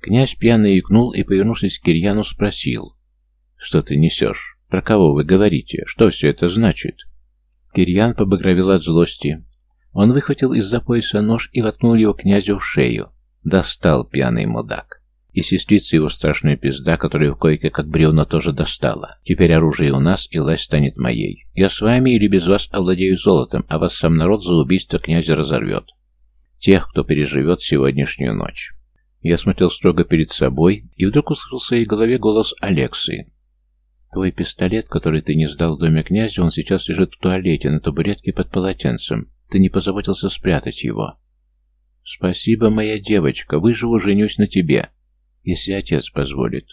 Князь пьяно икнул и, повернувшись к Кирьяну, спросил. «Что ты несешь? Про кого вы говорите? Что все это значит?» Кирьян побагровел от злости. Он выхватил из-за пояса нож и воткнул его князю в шею. Достал пьяный мудак. И сестрица его страшная пизда, которая в койке как бревно тоже достала. Теперь оружие у нас, и власть станет моей. Я с вами или без вас овладею золотом, а вас сам народ за убийство князя разорвет. Тех, кто переживет сегодняшнюю ночь. Я смотрел строго перед собой, и вдруг услышал в своей голове голос Алексы. «Твой пистолет, который ты не сдал в доме князя, он сейчас лежит в туалете на табуретке под полотенцем. Ты не позаботился спрятать его». «Спасибо, моя девочка, выживу, женюсь на тебе, если отец позволит».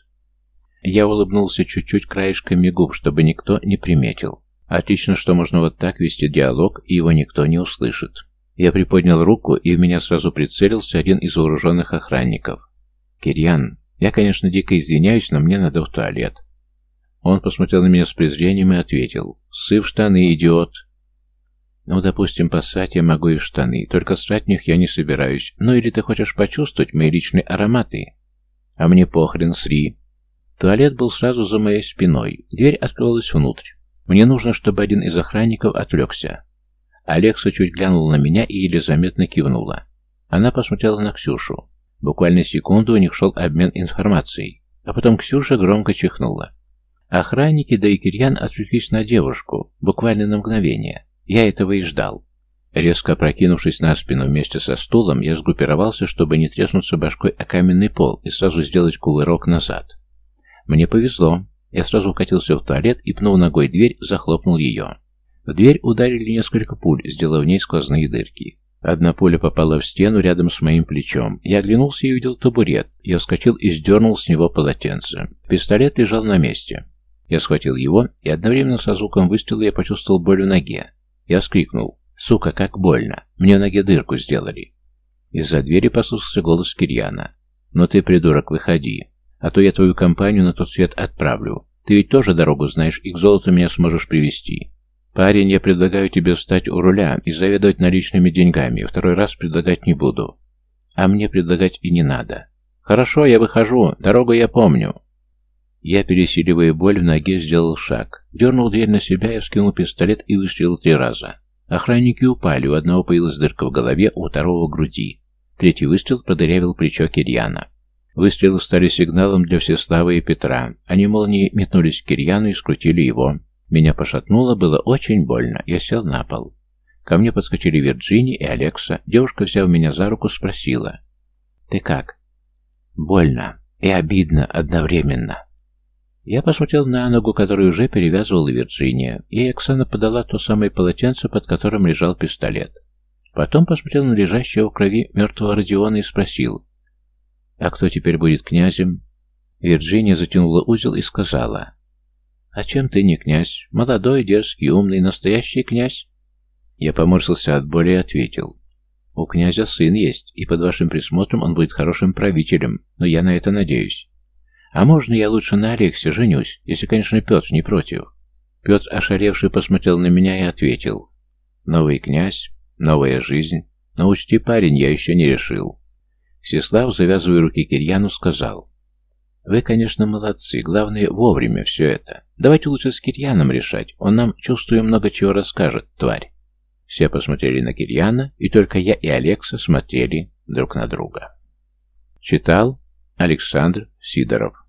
Я улыбнулся чуть-чуть краешками губ, чтобы никто не приметил. Отлично, что можно вот так вести диалог, и его никто не услышит. Я приподнял руку, и в меня сразу прицелился один из вооруженных охранников. «Кирьян, я, конечно, дико извиняюсь, но мне надо в туалет». Он посмотрел на меня с презрением и ответил. «Сы в штаны, идиот!» «Ну, допустим, поссать я могу и в штаны, только срать в них я не собираюсь. Ну, или ты хочешь почувствовать мои личные ароматы?» «А мне похрен, сри!» Туалет был сразу за моей спиной. Дверь открылась внутрь. Мне нужно, чтобы один из охранников отвлекся. Алекса чуть глянула на меня и еле заметно кивнула. Она посмотрела на Ксюшу. Буквально секунду у них шел обмен информацией, а потом Ксюша громко чихнула. Охранники да и Кирьян отвлеклись на девушку, буквально на мгновение. Я этого и ждал. Резко опрокинувшись на спину вместе со стулом, я сгруппировался, чтобы не треснуться башкой о каменный пол и сразу сделать кувырок назад. Мне повезло. Я сразу укатился в туалет и, пнув ногой дверь, захлопнул ее. В дверь ударили несколько пуль, сделав в ней сквозные дырки. Одна пуля попала в стену рядом с моим плечом. Я оглянулся и увидел табурет. Я вскочил и сдернул с него полотенце. Пистолет лежал на месте. Я схватил его, и одновременно со звуком выстрела я почувствовал боль в ноге. Я скрикнул. «Сука, как больно! Мне в ноге дырку сделали!» Из-за двери послушался голос Кирьяна. «Ну ты, придурок, выходи, а то я твою компанию на тот свет отправлю. Ты ведь тоже дорогу знаешь и к золоту меня сможешь привести. «Парень, я предлагаю тебе встать у руля и заведовать наличными деньгами. Второй раз предлагать не буду. А мне предлагать и не надо. Хорошо, я выхожу. Дорогу я помню». Я, пересиливая боль в ноге, сделал шаг. Дернул дверь на себя, я вскинул пистолет и выстрелил три раза. Охранники упали, у одного появилась дырка в голове, у второго груди. Третий выстрел продырявил плечо Кирьяна. Выстрелы стали сигналом для Всеславы и Петра. Они молнией метнулись к Кирьяну и скрутили его. Меня пошатнуло, было очень больно. Я сел на пол. Ко мне подскочили Вирджини и Алекса. Девушка, взяв меня за руку, спросила. «Ты как?» «Больно и обидно одновременно». Я посмотрел на ногу, которую уже перевязывала Вирджиния, и Оксана подала то самое полотенце, под которым лежал пистолет. Потом посмотрел на лежащего в крови мертвого Родиона и спросил. «А кто теперь будет князем?» Вирджиния затянула узел и сказала. «А чем ты не князь? Молодой, дерзкий, умный, настоящий князь?» Я поморщился от боли и ответил. «У князя сын есть, и под вашим присмотром он будет хорошим правителем, но я на это надеюсь. А можно я лучше на Алексе женюсь, если, конечно, Петр не против?» Петр, ошалевший, посмотрел на меня и ответил. «Новый князь, новая жизнь. Но учти, парень, я еще не решил». Сеслав, завязывая руки Кирьяну, сказал. Вы, конечно, молодцы. Главное, вовремя все это. Давайте лучше с Кирьяном решать. Он нам, чувствую, много чего расскажет, тварь. Все посмотрели на Кирьяна, и только я и Алекса смотрели друг на друга. Читал Александр Сидоров